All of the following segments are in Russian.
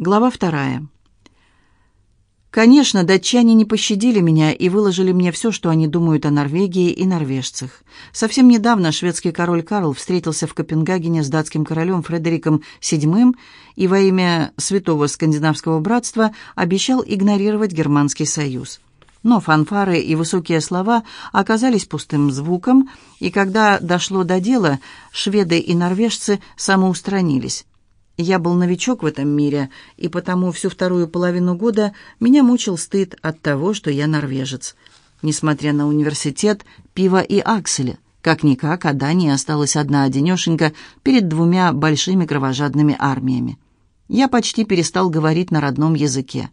Глава вторая. Конечно, датчане не пощадили меня и выложили мне все, что они думают о Норвегии и норвежцах. Совсем недавно шведский король Карл встретился в Копенгагене с датским королем Фредериком VII и во имя Святого Скандинавского братства обещал игнорировать Германский союз. Но фанфары и высокие слова оказались пустым звуком, и когда дошло до дела, шведы и норвежцы самоустранились. Я был новичок в этом мире, и потому всю вторую половину года меня мучил стыд от того, что я норвежец. Несмотря на университет, пиво и акселя, как-никак, а Дании осталась одна-одинешенька перед двумя большими кровожадными армиями. Я почти перестал говорить на родном языке.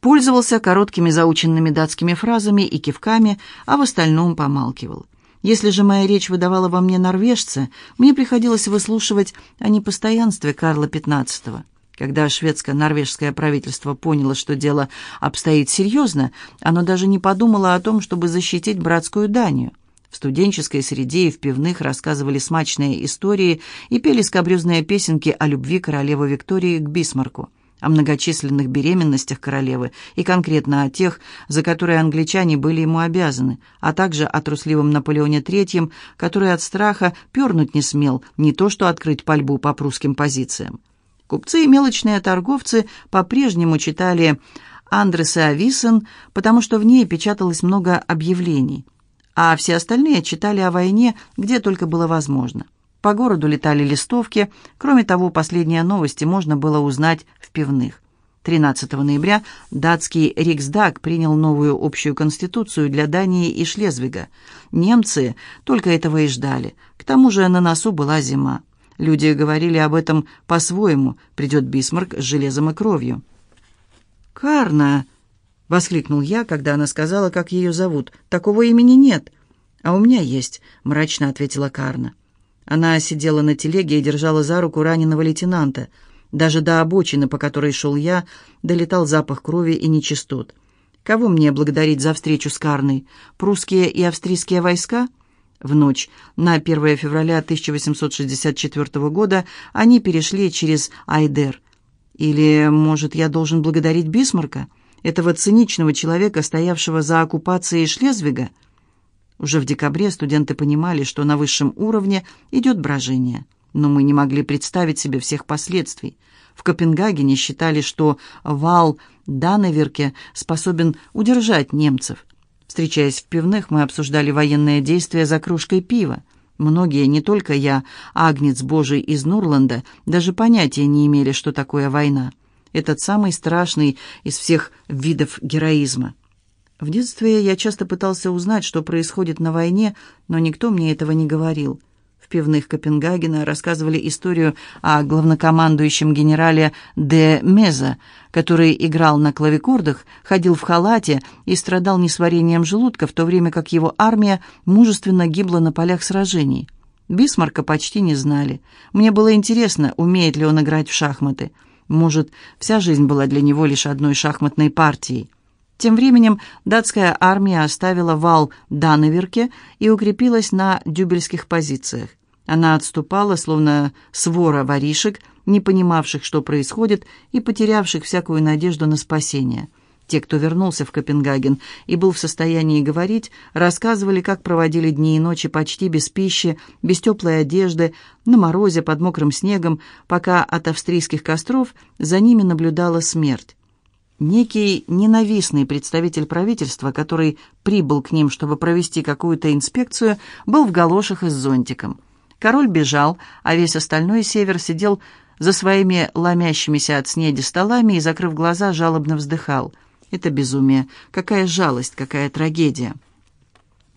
Пользовался короткими заученными датскими фразами и кивками, а в остальном помалкивал. Если же моя речь выдавала во мне норвежца, мне приходилось выслушивать о непостоянстве Карла XV. Когда шведско-норвежское правительство поняло, что дело обстоит серьезно, оно даже не подумало о том, чтобы защитить братскую Данию. В студенческой среде и в пивных рассказывали смачные истории и пели скобрезные песенки о любви королевы Виктории к Бисмарку о многочисленных беременностях королевы и конкретно о тех, за которые англичане были ему обязаны, а также о трусливом Наполеоне III, который от страха пернуть не смел, не то что открыть пальбу по прусским позициям. Купцы и мелочные торговцы по-прежнему читали Андрес и Ависен, потому что в ней печаталось много объявлений, а все остальные читали о войне, где только было возможно. По городу летали листовки. Кроме того, последние новости можно было узнать в пивных. 13 ноября датский Риксдаг принял новую общую конституцию для Дании и Шлезвига. Немцы только этого и ждали. К тому же на носу была зима. Люди говорили об этом по-своему. Придет Бисмарк с железом и кровью. «Карна!» — воскликнул я, когда она сказала, как ее зовут. «Такого имени нет». «А у меня есть», — мрачно ответила Карна. Она сидела на телеге и держала за руку раненого лейтенанта. Даже до обочины, по которой шел я, долетал запах крови и нечистот. Кого мне благодарить за встречу с Карной? Прусские и австрийские войска? В ночь на 1 февраля 1864 года они перешли через Айдер. Или, может, я должен благодарить Бисмарка, этого циничного человека, стоявшего за оккупацией Шлезвига? Уже в декабре студенты понимали, что на высшем уровне идет брожение. Но мы не могли представить себе всех последствий. В Копенгагене считали, что вал Даневерке способен удержать немцев. Встречаясь в пивных, мы обсуждали военные действия за кружкой пива. Многие, не только я, агнец Божий из Нурланда, даже понятия не имели, что такое война. Этот самый страшный из всех видов героизма. В детстве я часто пытался узнать, что происходит на войне, но никто мне этого не говорил. В пивных Копенгагена рассказывали историю о главнокомандующем генерале де Меза, который играл на клавикордах, ходил в халате и страдал несварением желудка, в то время как его армия мужественно гибла на полях сражений. Бисмарка почти не знали. Мне было интересно, умеет ли он играть в шахматы. Может, вся жизнь была для него лишь одной шахматной партией. Тем временем датская армия оставила вал Даневерке и укрепилась на дюбельских позициях. Она отступала, словно свора воришек, не понимавших, что происходит, и потерявших всякую надежду на спасение. Те, кто вернулся в Копенгаген и был в состоянии говорить, рассказывали, как проводили дни и ночи почти без пищи, без теплой одежды, на морозе, под мокрым снегом, пока от австрийских костров за ними наблюдала смерть. Некий ненавистный представитель правительства, который прибыл к ним, чтобы провести какую-то инспекцию, был в галошах и с зонтиком. Король бежал, а весь остальной север сидел за своими ломящимися от снеди столами и, закрыв глаза, жалобно вздыхал. Это безумие. Какая жалость, какая трагедия.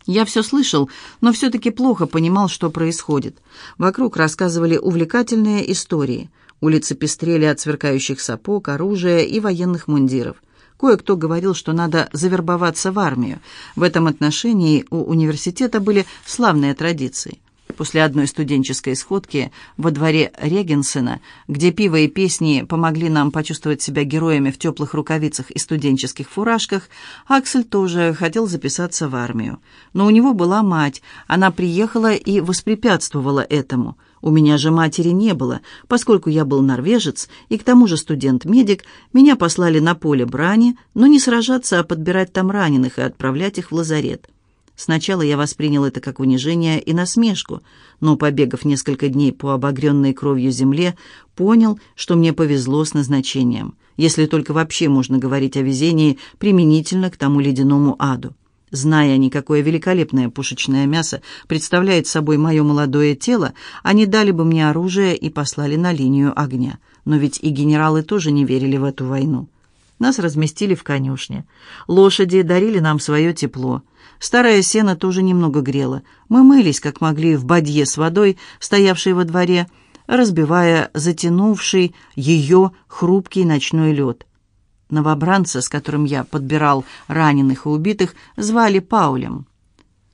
Я все слышал, но все-таки плохо понимал, что происходит. Вокруг рассказывали увлекательные истории – Улицы пестрели от сверкающих сапог, оружия и военных мундиров. Кое-кто говорил, что надо завербоваться в армию. В этом отношении у университета были славные традиции. После одной студенческой сходки во дворе Регенсена, где пиво и песни помогли нам почувствовать себя героями в теплых рукавицах и студенческих фуражках, Аксель тоже хотел записаться в армию. Но у него была мать, она приехала и воспрепятствовала этому – У меня же матери не было, поскольку я был норвежец и к тому же студент-медик, меня послали на поле брани, но не сражаться, а подбирать там раненых и отправлять их в лазарет. Сначала я воспринял это как унижение и насмешку, но, побегав несколько дней по обогренной кровью земле, понял, что мне повезло с назначением, если только вообще можно говорить о везении применительно к тому ледяному аду. Зная они, какое великолепное пушечное мясо представляет собой мое молодое тело, они дали бы мне оружие и послали на линию огня. Но ведь и генералы тоже не верили в эту войну. Нас разместили в конюшне. Лошади дарили нам свое тепло. Старое сено тоже немного грело. Мы мылись, как могли, в бадье с водой, стоявшей во дворе, разбивая затянувший ее хрупкий ночной лед. Новобранца, с которым я подбирал раненых и убитых, звали Паулем.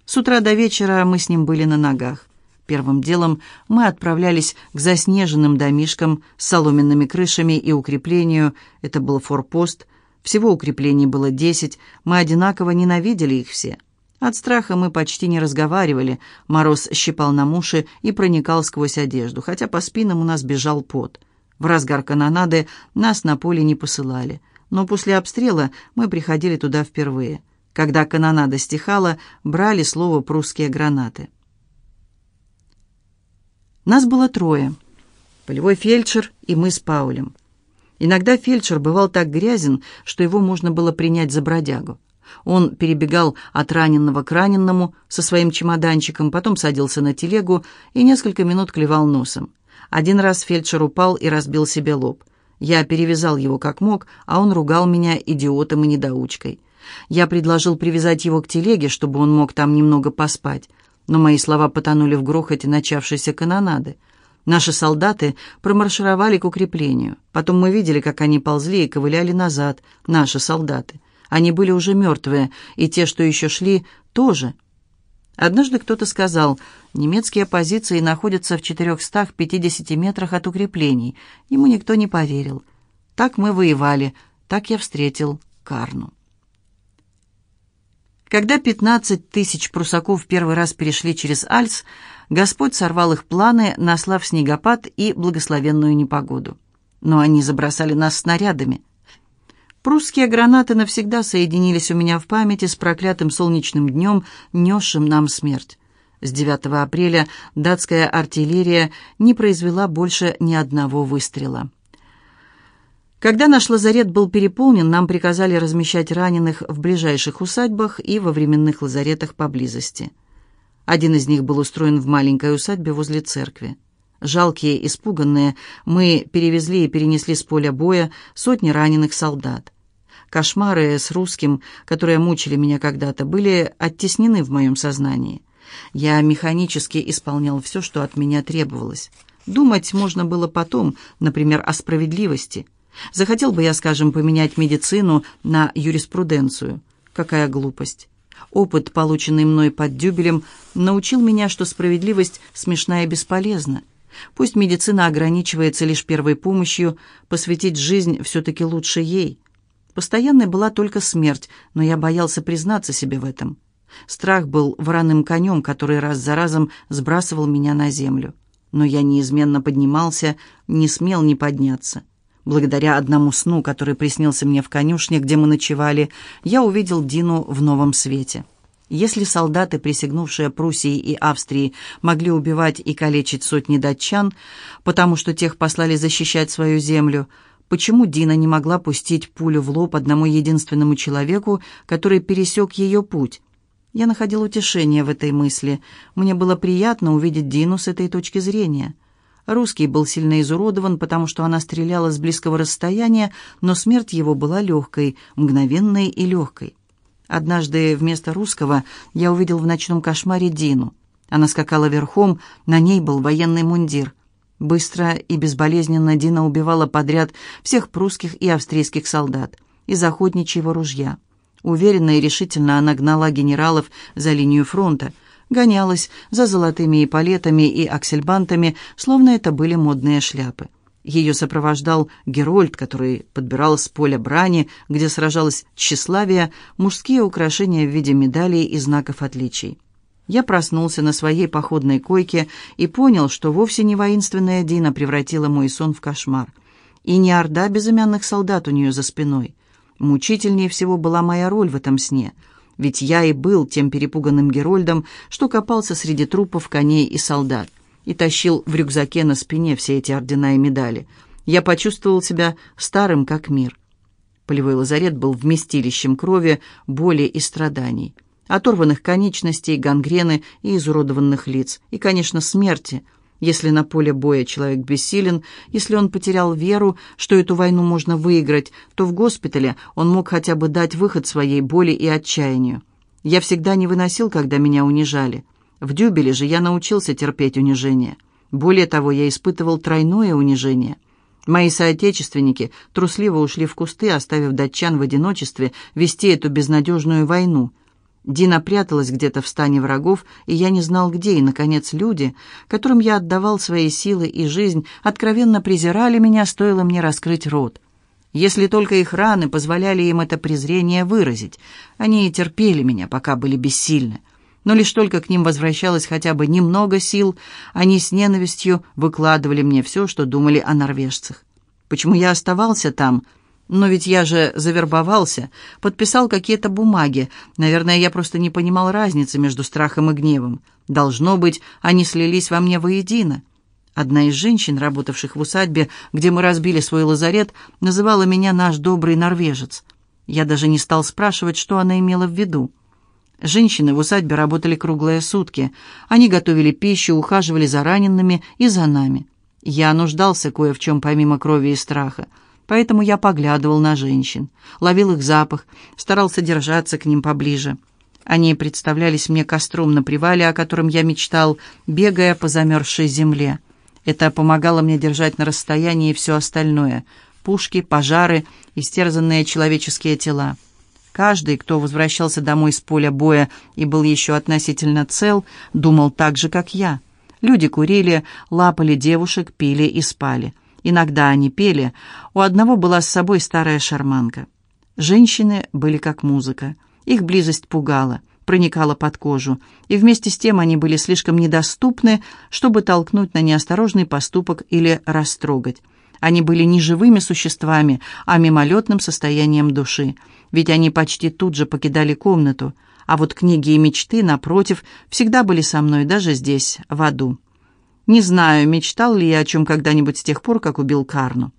С утра до вечера мы с ним были на ногах. Первым делом мы отправлялись к заснеженным домишкам с соломенными крышами и укреплению. Это был форпост. Всего укреплений было десять. Мы одинаково ненавидели их все. От страха мы почти не разговаривали. Мороз щипал нам уши и проникал сквозь одежду, хотя по спинам у нас бежал пот. В разгар канонады нас на поле не посылали но после обстрела мы приходили туда впервые. Когда канонада стихала, брали слово прусские гранаты. Нас было трое. Полевой фельдшер и мы с Паулем. Иногда фельдшер бывал так грязен, что его можно было принять за бродягу. Он перебегал от раненного к раненному со своим чемоданчиком, потом садился на телегу и несколько минут клевал носом. Один раз фельдшер упал и разбил себе лоб. Я перевязал его как мог, а он ругал меня идиотом и недоучкой. Я предложил привязать его к телеге, чтобы он мог там немного поспать, но мои слова потонули в грохоте начавшейся канонады. Наши солдаты промаршировали к укреплению. Потом мы видели, как они ползли и ковыляли назад, наши солдаты. Они были уже мертвые, и те, что еще шли, тоже – Однажды кто-то сказал, немецкие позиции находятся в 450 метрах от укреплений. Ему никто не поверил. Так мы воевали, так я встретил Карну. Когда 15 тысяч прусаков первый раз перешли через Альц, Господь сорвал их планы, наслав снегопад и благословенную непогоду. Но они забросали нас снарядами. Прусские гранаты навсегда соединились у меня в памяти с проклятым солнечным днем, несшим нам смерть. С 9 апреля датская артиллерия не произвела больше ни одного выстрела. Когда наш лазарет был переполнен, нам приказали размещать раненых в ближайших усадьбах и во временных лазаретах поблизости. Один из них был устроен в маленькой усадьбе возле церкви. Жалкие, испуганные, мы перевезли и перенесли с поля боя сотни раненых солдат. Кошмары с русским, которые мучили меня когда-то, были оттеснены в моем сознании. Я механически исполнял все, что от меня требовалось. Думать можно было потом, например, о справедливости. Захотел бы я, скажем, поменять медицину на юриспруденцию. Какая глупость. Опыт, полученный мной под дюбелем, научил меня, что справедливость смешна и бесполезна. Пусть медицина ограничивается лишь первой помощью, посвятить жизнь все-таки лучше ей. Постоянной была только смерть, но я боялся признаться себе в этом. Страх был вороным конем, который раз за разом сбрасывал меня на землю. Но я неизменно поднимался, не смел не подняться. Благодаря одному сну, который приснился мне в конюшне, где мы ночевали, я увидел Дину в новом свете. Если солдаты, присягнувшие Пруссии и Австрии, могли убивать и калечить сотни датчан, потому что тех послали защищать свою землю, почему Дина не могла пустить пулю в лоб одному единственному человеку, который пересек ее путь. Я находил утешение в этой мысли. Мне было приятно увидеть Дину с этой точки зрения. Русский был сильно изуродован, потому что она стреляла с близкого расстояния, но смерть его была легкой, мгновенной и легкой. Однажды вместо русского я увидел в ночном кошмаре Дину. Она скакала верхом, на ней был военный мундир. Быстро и безболезненно Дина убивала подряд всех прусских и австрийских солдат из охотничьего ружья. Уверенно и решительно она гнала генералов за линию фронта, гонялась за золотыми эполетами и аксельбантами, словно это были модные шляпы. Ее сопровождал Герольд, который подбирал с поля брани, где сражалась тщеславие, мужские украшения в виде медалей и знаков отличий. Я проснулся на своей походной койке и понял, что вовсе не воинственная Дина превратила мой сон в кошмар. И не орда безымянных солдат у нее за спиной. Мучительнее всего была моя роль в этом сне, ведь я и был тем перепуганным Герольдом, что копался среди трупов коней и солдат и тащил в рюкзаке на спине все эти ордена и медали. Я почувствовал себя старым, как мир. Полевой лазарет был вместилищем крови, боли и страданий оторванных конечностей, гангрены и изуродованных лиц. И, конечно, смерти. Если на поле боя человек бессилен, если он потерял веру, что эту войну можно выиграть, то в госпитале он мог хотя бы дать выход своей боли и отчаянию. Я всегда не выносил, когда меня унижали. В Дюбеле же я научился терпеть унижение. Более того, я испытывал тройное унижение. Мои соотечественники трусливо ушли в кусты, оставив датчан в одиночестве вести эту безнадежную войну – Дина пряталась где-то в стане врагов, и я не знал где, и, наконец, люди, которым я отдавал свои силы и жизнь, откровенно презирали меня, стоило мне раскрыть рот. Если только их раны позволяли им это презрение выразить, они терпели меня, пока были бессильны. Но лишь только к ним возвращалось хотя бы немного сил, они с ненавистью выкладывали мне все, что думали о норвежцах. Почему я оставался там – но ведь я же завербовался, подписал какие-то бумаги. Наверное, я просто не понимал разницы между страхом и гневом. Должно быть, они слились во мне воедино. Одна из женщин, работавших в усадьбе, где мы разбили свой лазарет, называла меня наш добрый норвежец. Я даже не стал спрашивать, что она имела в виду. Женщины в усадьбе работали круглые сутки. Они готовили пищу, ухаживали за ранеными и за нами. Я нуждался кое в чем помимо крови и страха поэтому я поглядывал на женщин, ловил их запах, старался держаться к ним поближе. Они представлялись мне костром на привале, о котором я мечтал, бегая по замерзшей земле. Это помогало мне держать на расстоянии все остальное — пушки, пожары, истерзанные человеческие тела. Каждый, кто возвращался домой с поля боя и был еще относительно цел, думал так же, как я. Люди курили, лапали девушек, пили и спали — Иногда они пели. У одного была с собой старая шарманка. Женщины были как музыка. Их близость пугала, проникала под кожу, и вместе с тем они были слишком недоступны, чтобы толкнуть на неосторожный поступок или растрогать. Они были не живыми существами, а мимолетным состоянием души, ведь они почти тут же покидали комнату, а вот книги и мечты, напротив, всегда были со мной даже здесь, в аду. Не знаю, мечтал ли я о чем когда-нибудь с тех пор, как убил Карну.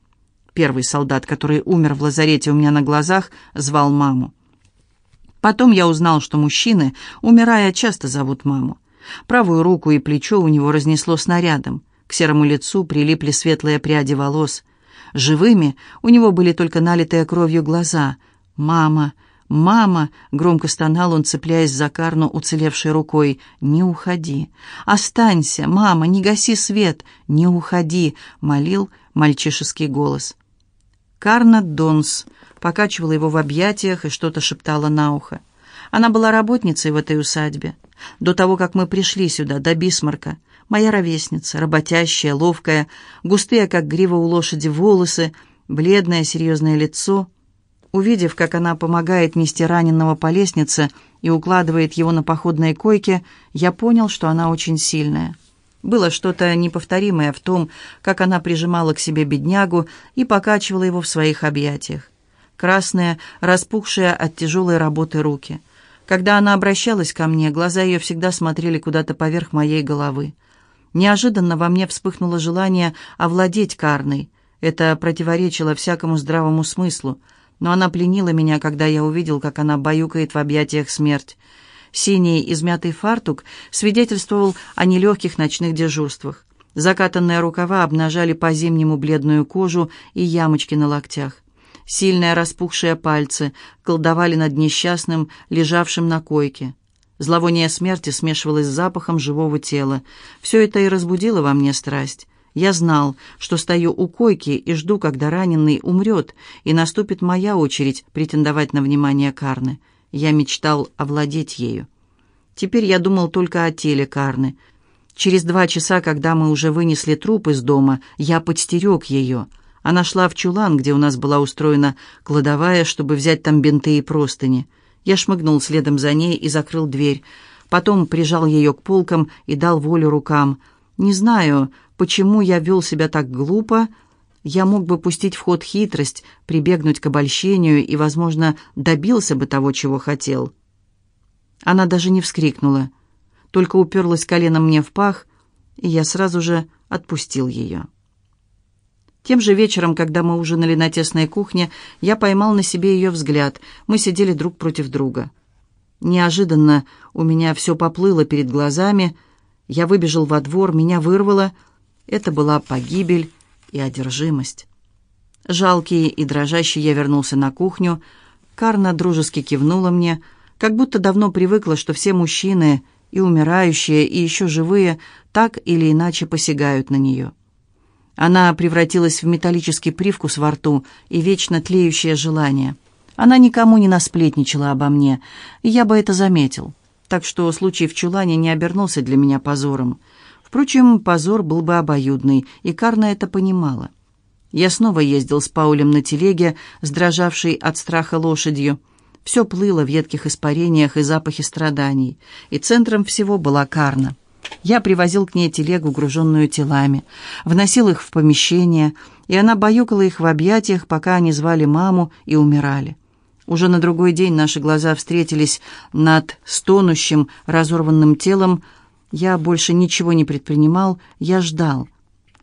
Первый солдат, который умер в лазарете у меня на глазах, звал маму. Потом я узнал, что мужчины, умирая, часто зовут маму. Правую руку и плечо у него разнесло снарядом. К серому лицу прилипли светлые пряди волос. Живыми у него были только налитые кровью глаза. «Мама! «Мама!» — громко стонал он, цепляясь за Карну уцелевшей рукой. «Не уходи! Останься! Мама, не гаси свет! Не уходи!» — молил мальчишеский голос. Карна Донс покачивала его в объятиях и что-то шептала на ухо. Она была работницей в этой усадьбе. До того, как мы пришли сюда, до Бисмарка. Моя ровесница, работящая, ловкая, густые, как грива у лошади, волосы, бледное, серьезное лицо — Увидев, как она помогает нести раненого по лестнице и укладывает его на походной койке, я понял, что она очень сильная. Было что-то неповторимое в том, как она прижимала к себе беднягу и покачивала его в своих объятиях. Красные, распухшие от тяжелой работы руки. Когда она обращалась ко мне, глаза ее всегда смотрели куда-то поверх моей головы. Неожиданно во мне вспыхнуло желание овладеть Карной. Это противоречило всякому здравому смыслу — но она пленила меня, когда я увидел, как она баюкает в объятиях смерть. Синий измятый фартук свидетельствовал о нелегких ночных дежурствах. Закатанные рукава обнажали по-зимнему бледную кожу и ямочки на локтях. Сильные распухшие пальцы колдовали над несчастным, лежавшим на койке. Зловоние смерти смешивалось с запахом живого тела. Все это и разбудило во мне страсть. Я знал, что стою у койки и жду, когда раненый умрет, и наступит моя очередь претендовать на внимание Карны. Я мечтал овладеть ею. Теперь я думал только о теле Карны. Через два часа, когда мы уже вынесли труп из дома, я подстерег ее. Она шла в чулан, где у нас была устроена кладовая, чтобы взять там бинты и простыни. Я шмыгнул следом за ней и закрыл дверь. потом прижал ее к полкам и дал волю рукам. Не знаю, почему я вел себя так глупо. Я мог бы пустить в ход хитрость, прибегнуть к обольщению и, возможно, добился бы того, чего хотел. Она даже не вскрикнула, только уперлась коленом мне в пах, и я сразу же отпустил ее. Тем же вечером, когда мы ужинали на тесной кухне, я поймал на себе ее взгляд. Мы сидели друг против друга. Неожиданно у меня все поплыло перед глазами. Я выбежал во двор, меня вырвало. Это была погибель и одержимость. Жалкий и дрожащий я вернулся на кухню. Карна дружески кивнула мне, как будто давно привыкла, что все мужчины, и умирающие, и еще живые, так или иначе посягают на нее. Она превратилась в металлический привкус во рту и вечно тлеющее желание. Она никому не насплетничала обо мне, и я бы это заметил. Так что случай в чулане не обернулся для меня позором. Впрочем, позор был бы обоюдный, и Карна это понимала. Я снова ездил с Паулем на телеге, с дрожавшей от страха лошадью. Все плыло в едких испарениях и запахе страданий, и центром всего была Карна. Я привозил к ней телегу, груженную телами, вносил их в помещение, и она баюкала их в объятиях, пока они звали маму и умирали. Уже на другой день наши глаза встретились над стонущим, разорванным телом. Я больше ничего не предпринимал, я ждал.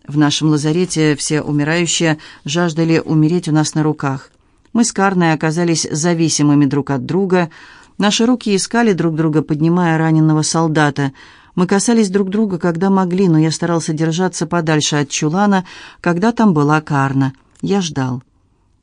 В нашем лазарете все умирающие жаждали умереть у нас на руках. Мы с Карной оказались зависимыми друг от друга. Наши руки искали друг друга, поднимая раненого солдата — мы касались друг друга, когда могли, но я старался держаться подальше от чулана, когда там была Карна. Я ждал.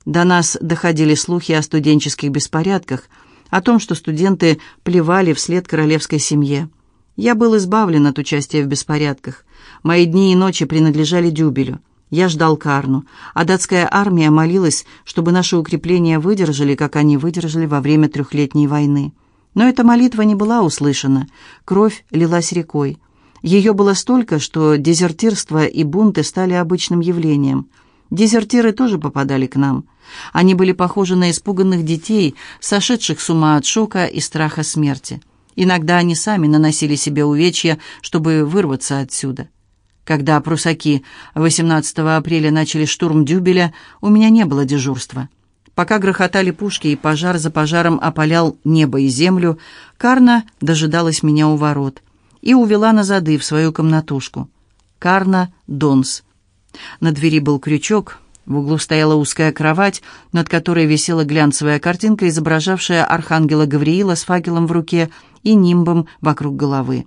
До нас доходили слухи о студенческих беспорядках, о том, что студенты плевали вслед королевской семье. Я был избавлен от участия в беспорядках. Мои дни и ночи принадлежали Дюбелю. Я ждал Карну, а датская армия молилась, чтобы наши укрепления выдержали, как они выдержали во время трехлетней войны. Но эта молитва не была услышана. Кровь лилась рекой. Ее было столько, что дезертирство и бунты стали обычным явлением. Дезертиры тоже попадали к нам. Они были похожи на испуганных детей, сошедших с ума от шока и страха смерти. Иногда они сами наносили себе увечья, чтобы вырваться отсюда. Когда прусаки 18 апреля начали штурм Дюбеля, у меня не было дежурства. Пока грохотали пушки и пожар за пожаром опалял небо и землю, Карна дожидалась меня у ворот и увела на зады в свою комнатушку. Карна Донс. На двери был крючок, в углу стояла узкая кровать, над которой висела глянцевая картинка, изображавшая архангела Гавриила с факелом в руке и нимбом вокруг головы.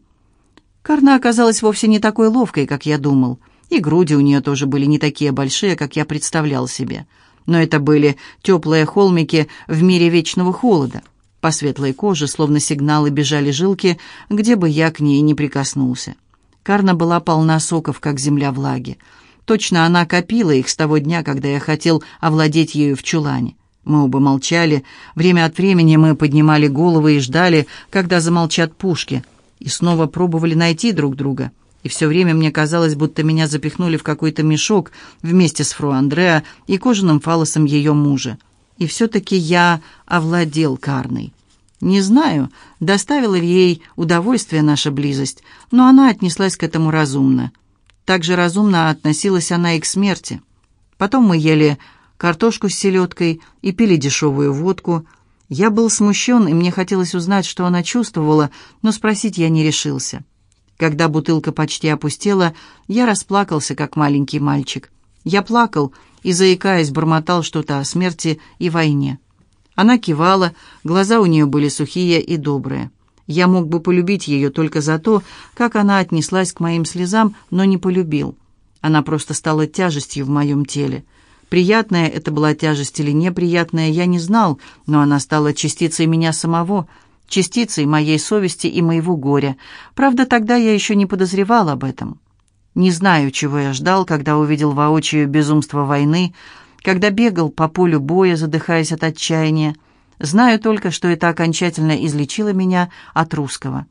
Карна оказалась вовсе не такой ловкой, как я думал, и груди у нее тоже были не такие большие, как я представлял себе — но это были теплые холмики в мире вечного холода. По светлой коже, словно сигналы, бежали жилки, где бы я к ней не прикоснулся. Карна была полна соков, как земля влаги. Точно она копила их с того дня, когда я хотел овладеть ею в чулане. Мы оба молчали. Время от времени мы поднимали головы и ждали, когда замолчат пушки, и снова пробовали найти друг друга — и все время мне казалось, будто меня запихнули в какой-то мешок вместе с Фру Андреа и кожаным фалосом ее мужа. И все-таки я овладел Карной. Не знаю, доставила ли ей удовольствие наша близость, но она отнеслась к этому разумно. Так же разумно относилась она и к смерти. Потом мы ели картошку с селедкой и пили дешевую водку. Я был смущен, и мне хотелось узнать, что она чувствовала, но спросить я не решился. Когда бутылка почти опустела, я расплакался, как маленький мальчик. Я плакал и, заикаясь, бормотал что-то о смерти и войне. Она кивала, глаза у нее были сухие и добрые. Я мог бы полюбить ее только за то, как она отнеслась к моим слезам, но не полюбил. Она просто стала тяжестью в моем теле. Приятная это была тяжесть или неприятная, я не знал, но она стала частицей меня самого — частицей моей совести и моего горя. Правда, тогда я еще не подозревал об этом. Не знаю, чего я ждал, когда увидел воочию безумство войны, когда бегал по полю боя, задыхаясь от отчаяния. Знаю только, что это окончательно излечило меня от русского.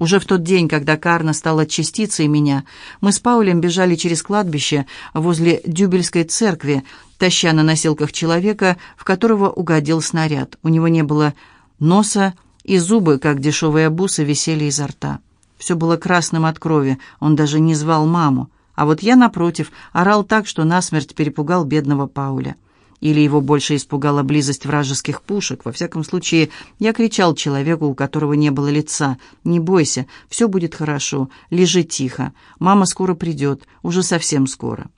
Уже в тот день, когда Карна стала частицей меня, мы с Паулем бежали через кладбище возле Дюбельской церкви, таща на носилках человека, в которого угодил снаряд. У него не было носа, и зубы, как дешевые бусы, висели изо рта. Все было красным от крови, он даже не звал маму. А вот я, напротив, орал так, что насмерть перепугал бедного Пауля. Или его больше испугала близость вражеских пушек. Во всяком случае, я кричал человеку, у которого не было лица. «Не бойся, все будет хорошо, лежи тихо. Мама скоро придет, уже совсем скоро».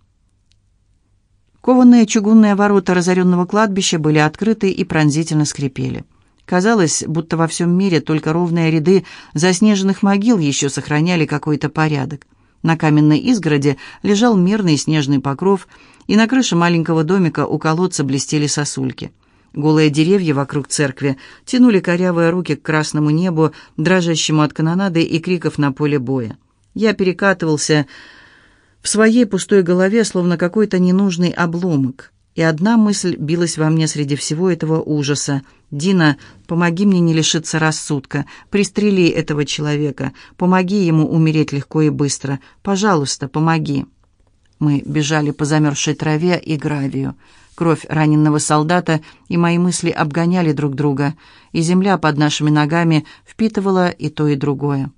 Кованые чугунные ворота разоренного кладбища были открыты и пронзительно скрипели. Казалось, будто во всем мире только ровные ряды заснеженных могил еще сохраняли какой-то порядок. На каменной изгороди лежал мирный снежный покров, и на крыше маленького домика у колодца блестели сосульки. Голые деревья вокруг церкви тянули корявые руки к красному небу, дрожащему от канонады и криков на поле боя. Я перекатывался в своей пустой голове, словно какой-то ненужный обломок. И одна мысль билась во мне среди всего этого ужаса. «Дина, помоги мне не лишиться рассудка. Пристрели этого человека. Помоги ему умереть легко и быстро. Пожалуйста, помоги». Мы бежали по замерзшей траве и гравию. Кровь раненого солдата и мои мысли обгоняли друг друга, и земля под нашими ногами впитывала и то, и другое.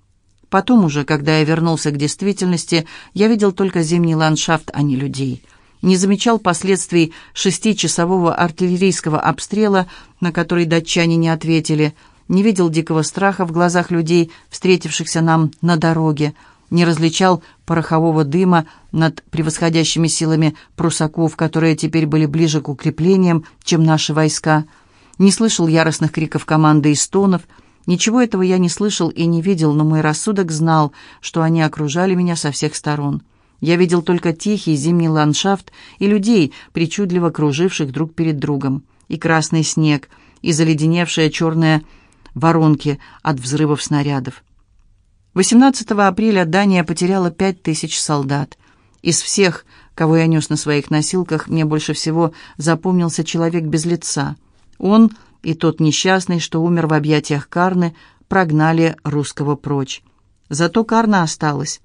Потом уже, когда я вернулся к действительности, я видел только зимний ландшафт, а не людей — не замечал последствий шестичасового артиллерийского обстрела, на который датчане не ответили, не видел дикого страха в глазах людей, встретившихся нам на дороге, не различал порохового дыма над превосходящими силами прусаков, которые теперь были ближе к укреплениям, чем наши войска, не слышал яростных криков команды и стонов, Ничего этого я не слышал и не видел, но мой рассудок знал, что они окружали меня со всех сторон. Я видел только тихий зимний ландшафт и людей, причудливо круживших друг перед другом, и красный снег, и заледеневшие черные воронки от взрывов снарядов. 18 апреля Дания потеряла пять тысяч солдат. Из всех, кого я нес на своих носилках, мне больше всего запомнился человек без лица. Он и тот несчастный, что умер в объятиях Карны, прогнали русского прочь. Зато Карна осталась.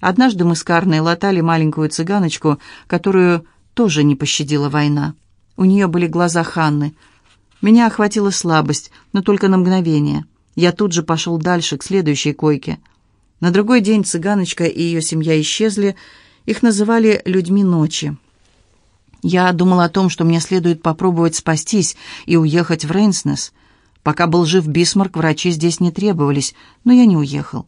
Однажды мы с Карной латали маленькую цыганочку, которую тоже не пощадила война. У нее были глаза Ханны. Меня охватила слабость, но только на мгновение. Я тут же пошел дальше, к следующей койке. На другой день цыганочка и ее семья исчезли. Их называли «людьми ночи». Я думал о том, что мне следует попробовать спастись и уехать в Рейнснес. Пока был жив Бисмарк, врачи здесь не требовались, но я не уехал.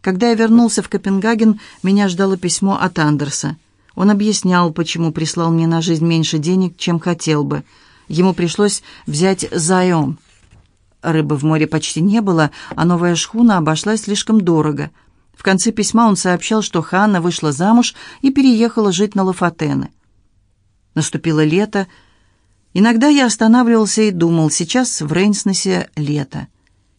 Когда я вернулся в Копенгаген, меня ждало письмо от Андерса. Он объяснял, почему прислал мне на жизнь меньше денег, чем хотел бы. Ему пришлось взять заем. Рыбы в море почти не было, а новая шхуна обошлась слишком дорого. В конце письма он сообщал, что Ханна вышла замуж и переехала жить на Лафатены. Наступило лето. Иногда я останавливался и думал, сейчас в Рейнснесе лето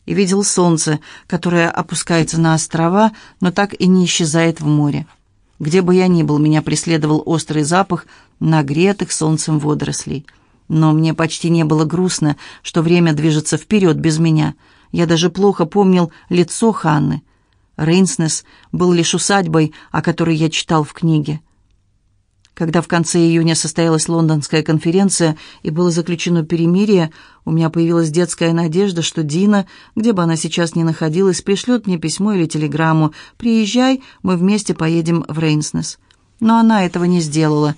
и видел солнце, которое опускается на острова, но так и не исчезает в море. Где бы я ни был, меня преследовал острый запах нагретых солнцем водорослей. Но мне почти не было грустно, что время движется вперед без меня. Я даже плохо помнил лицо Ханны. Рейнснес был лишь усадьбой, о которой я читал в книге. Когда в конце июня состоялась лондонская конференция и было заключено перемирие, у меня появилась детская надежда, что Дина, где бы она сейчас ни находилась, пришлет мне письмо или телеграмму «Приезжай, мы вместе поедем в Рейнснес». Но она этого не сделала.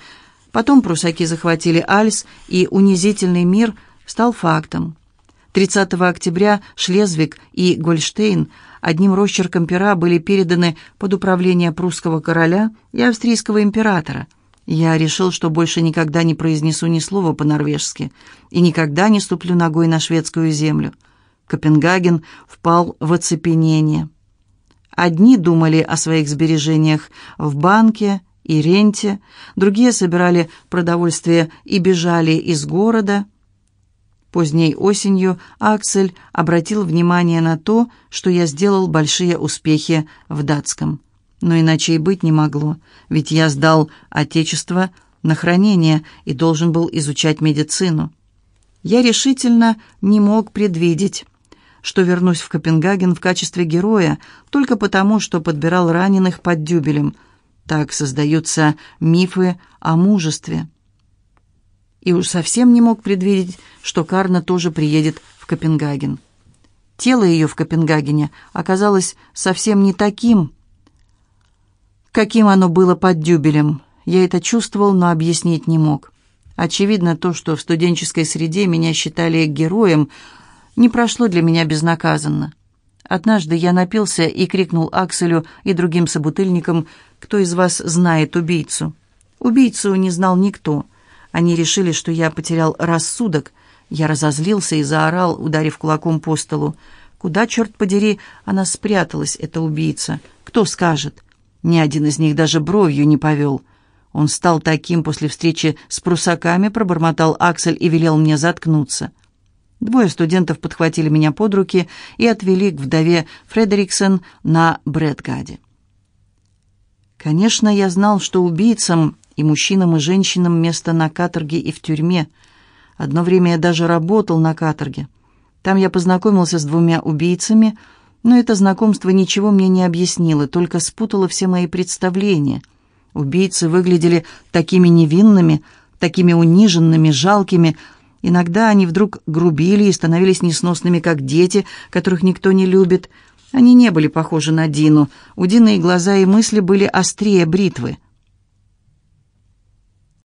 Потом прусаки захватили Альс, и унизительный мир стал фактом. 30 октября Шлезвиг и Гольштейн одним росчерком пера были переданы под управление прусского короля и австрийского императора – я решил, что больше никогда не произнесу ни слова по-норвежски и никогда не ступлю ногой на шведскую землю. Копенгаген впал в оцепенение. Одни думали о своих сбережениях в банке и ренте, другие собирали продовольствие и бежали из города. Поздней осенью Аксель обратил внимание на то, что я сделал большие успехи в датском но иначе и быть не могло, ведь я сдал Отечество на хранение и должен был изучать медицину. Я решительно не мог предвидеть, что вернусь в Копенгаген в качестве героя только потому, что подбирал раненых под дюбелем. Так создаются мифы о мужестве. И уж совсем не мог предвидеть, что Карна тоже приедет в Копенгаген. Тело ее в Копенгагене оказалось совсем не таким, каким оно было под дюбелем. Я это чувствовал, но объяснить не мог. Очевидно, то, что в студенческой среде меня считали героем, не прошло для меня безнаказанно. Однажды я напился и крикнул Акселю и другим собутыльникам, кто из вас знает убийцу. Убийцу не знал никто. Они решили, что я потерял рассудок. Я разозлился и заорал, ударив кулаком по столу. Куда, черт подери, она спряталась, эта убийца? Кто скажет? Ни один из них даже бровью не повел. Он стал таким после встречи с прусаками, пробормотал Аксель и велел мне заткнуться. Двое студентов подхватили меня под руки и отвели к вдове Фредериксон на Брэдгаде. Конечно, я знал, что убийцам и мужчинам, и женщинам место на каторге и в тюрьме. Одно время я даже работал на каторге. Там я познакомился с двумя убийцами, но это знакомство ничего мне не объяснило, только спутало все мои представления. Убийцы выглядели такими невинными, такими униженными, жалкими. Иногда они вдруг грубили и становились несносными, как дети, которых никто не любит. Они не были похожи на Дину. У Дины и глаза, и мысли были острее бритвы.